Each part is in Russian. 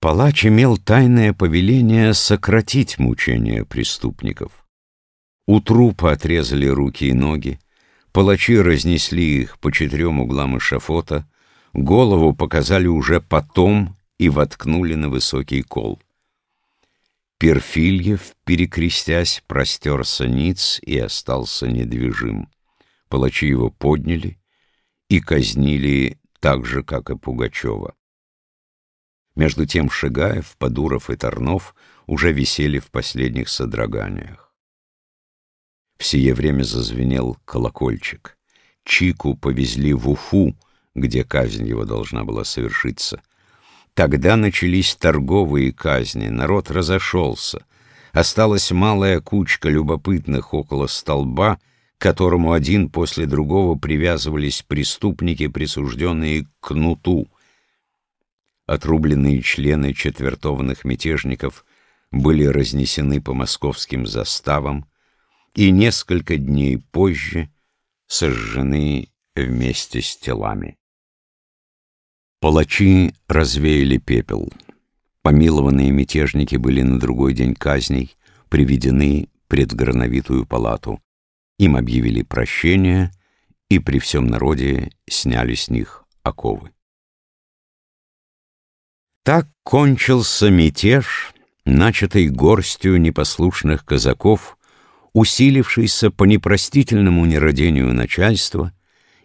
Палач имел тайное повеление сократить мучения преступников. У трупа отрезали руки и ноги, палачи разнесли их по четырем углам эшафота, голову показали уже потом и воткнули на высокий кол. Перфильев, перекрестясь, простерся ниц и остался недвижим. Палачи его подняли и казнили так же, как и Пугачева. Между тем Шигаев, Подуров и Тарнов уже висели в последних содроганиях. В сие время зазвенел колокольчик. Чику повезли в Уфу, где казнь его должна была совершиться. Тогда начались торговые казни, народ разошелся. Осталась малая кучка любопытных около столба, к которому один после другого привязывались преступники, присужденные к кнуту. Отрубленные члены четвертованных мятежников были разнесены по московским заставам и несколько дней позже сожжены вместе с телами. Палачи развеяли пепел. Помилованные мятежники были на другой день казней приведены пред грановитую палату. Им объявили прощение и при всем народе сняли с них оковы. Так кончился мятеж, начатый горстью непослушных казаков, усилившийся по непростительному нерадению начальства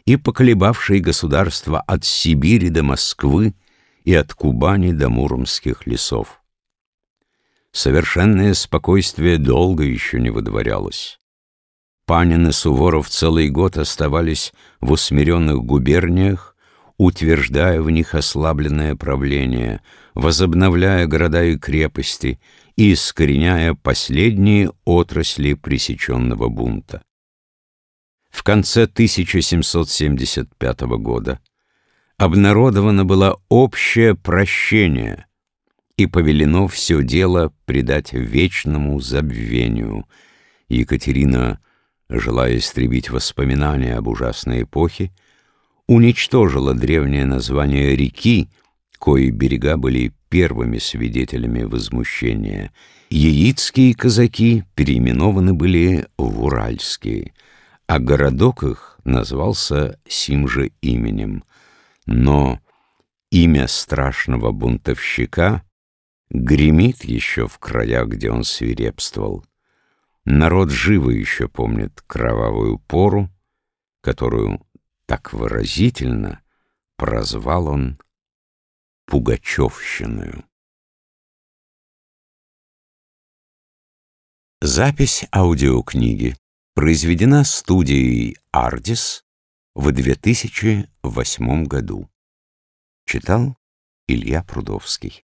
и поколебавший государство от Сибири до Москвы и от Кубани до Муромских лесов. Совершенное спокойствие долго еще не выдворялось. Панин и Суворов целый год оставались в усмиренных губерниях, утверждая в них ослабленное правление, возобновляя города и крепости и искореняя последние отрасли пресеченного бунта. В конце 1775 года обнародовано было общее прощение и повелено все дело предать вечному забвению. Екатерина, желая истребить воспоминания об ужасной эпохе, уничтожила древнее название реки, кои берега были первыми свидетелями возмущения. Яицкие казаки переименованы были в Уральские, а городок их назвался сим же именем. Но имя страшного бунтовщика гремит еще в краях, где он свирепствовал. Народ живо еще помнит кровавую пору, которую так выразительно прозвал он Пугачевщиною. Запись аудиокниги произведена студией «Ардис» в 2008 году. Читал Илья Прудовский.